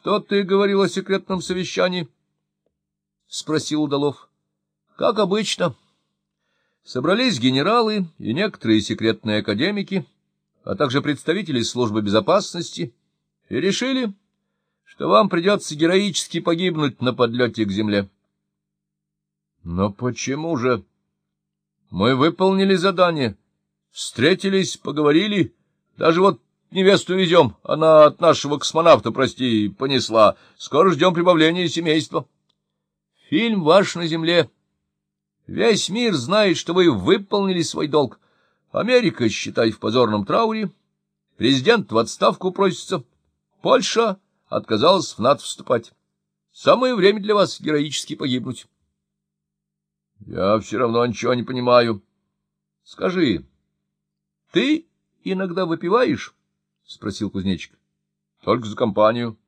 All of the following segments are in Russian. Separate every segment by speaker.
Speaker 1: Что ты говорил о секретном совещании? — спросил Удалов. — Как обычно. Собрались генералы и некоторые секретные академики, а также представители службы безопасности, и решили, что вам придется героически погибнуть на подлете к земле. — Но почему же? Мы выполнили задание, встретились, поговорили, даже вот невесту везем, она от нашего космонавта, прости, понесла. Скоро ждем прибавления семейства. Фильм ваш на земле. Весь мир знает, что вы выполнили свой долг. Америка, считай, в позорном трауре. Президент в отставку просится. Польша отказалась в НАТО вступать. Самое время для вас героически погибнуть. — Я все равно ничего не понимаю. — Скажи, ты иногда выпиваешь? — спросил кузнечик. — Только за компанию.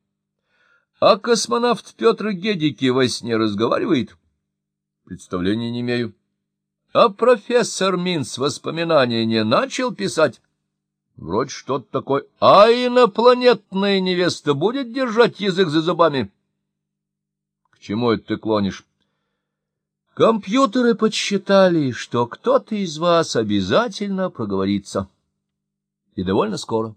Speaker 1: — А космонавт Петр Гедики во сне разговаривает? — Представления не имею. — А профессор Минц воспоминания не начал писать? — Вроде что-то такое. — А инопланетная невеста будет держать язык за зубами? — К чему это ты клонишь? — Компьютеры подсчитали, что кто-то из вас обязательно проговорится. И довольно скоро.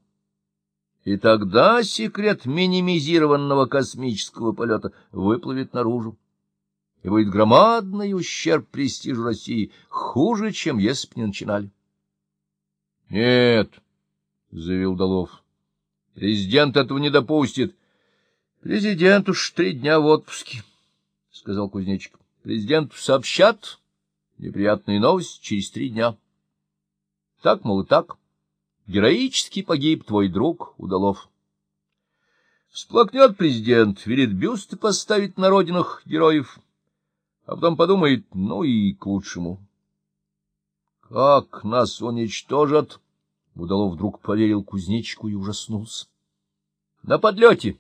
Speaker 1: И тогда секрет минимизированного космического полета выплывет наружу. И будет громадный ущерб престижу России, хуже, чем если бы не начинали. — Нет, — заявил Долов, — президент этого не допустит. — Президент уж три дня в отпуске, — сказал кузнечик. — Президенту сообщат неприятные новости через три дня. Так, мол, и так. — Героически погиб твой друг Удалов. Всплакнет президент, велит бюсты поставить на родинах героев, а потом подумает, ну и к лучшему. Как нас уничтожат? Удалов вдруг поверил кузнечику и ужаснулся. На подлете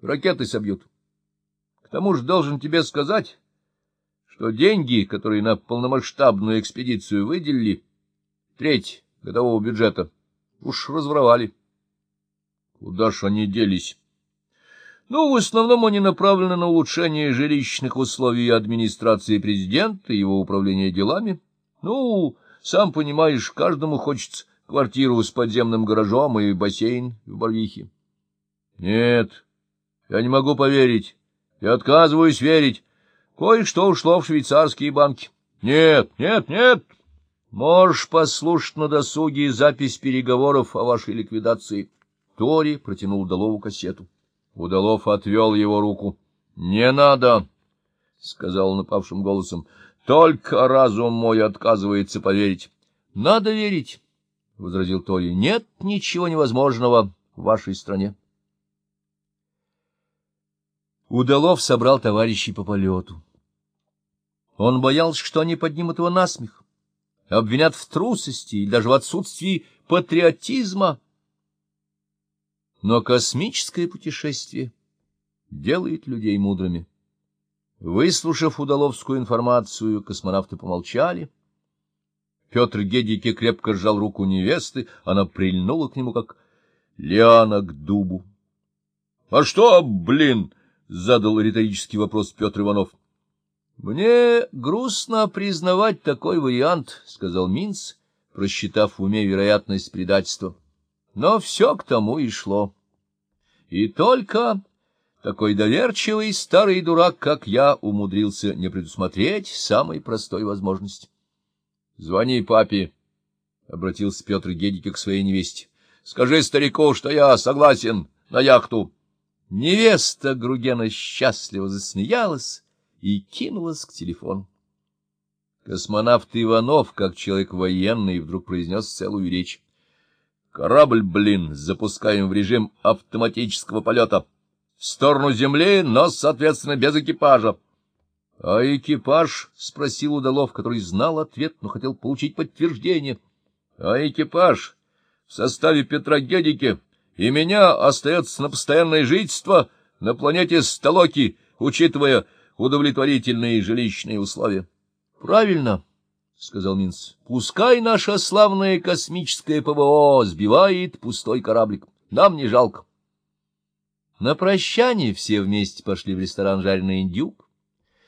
Speaker 1: ракеты собьют. К тому же должен тебе сказать, что деньги, которые на полномасштабную экспедицию выделили, треть годового бюджета — Уж разворовали. Куда ж они делись? Ну, в основном они направлены на улучшение жилищных условий администрации президента и его управления делами. Ну, сам понимаешь, каждому хочется квартиру с подземным гаражом и бассейн в Барвихе. Нет, я не могу поверить. Я отказываюсь верить. Кое-что ушло в швейцарские банки. Нет, нет, нет. Можешь послушать на досуге запись переговоров о вашей ликвидации. Тори протянул Удалову кассету. Удалов отвел его руку. — Не надо, — сказал напавшим голосом. — Только разум мой отказывается поверить. — Надо верить, — возразил Тори. — Нет ничего невозможного в вашей стране. Удалов собрал товарищей по полету. Он боялся, что они поднимут его на смех обвинят в трусости и даже в отсутствии патриотизма. Но космическое путешествие делает людей мудрыми. Выслушав удаловскую информацию, космонавты помолчали. Петр Гедики крепко сжал руку невесты, она прильнула к нему, как лиана к дубу. — А что, блин? — задал риторический вопрос Петр Иванов. —— Мне грустно признавать такой вариант, — сказал Минц, просчитав в уме вероятность предательства. Но все к тому и шло. И только такой доверчивый старый дурак, как я, умудрился не предусмотреть самой простой возможности. — Звони папе, — обратился Петр Гедики к своей невесте. — Скажи старику, что я согласен на яхту. Невеста Гругена счастливо засмеялась и кинулась к телефону. Космонавт Иванов, как человек военный, вдруг произнес целую речь. «Корабль, блин, запускаем в режим автоматического полета. В сторону Земли, но, соответственно, без экипажа». «А экипаж?» — спросил Удалов, который знал ответ, но хотел получить подтверждение. «А экипаж в составе Петра Гедики и меня остается на постоянное жительство на планете Столоки, учитывая удовлетворительные жилищные условия. — Правильно, — сказал Минц. — Пускай наша славная космическая ПВО сбивает пустой кораблик. Нам не жалко. — На прощание все вместе пошли в ресторан «Жареный индюк».